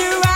do I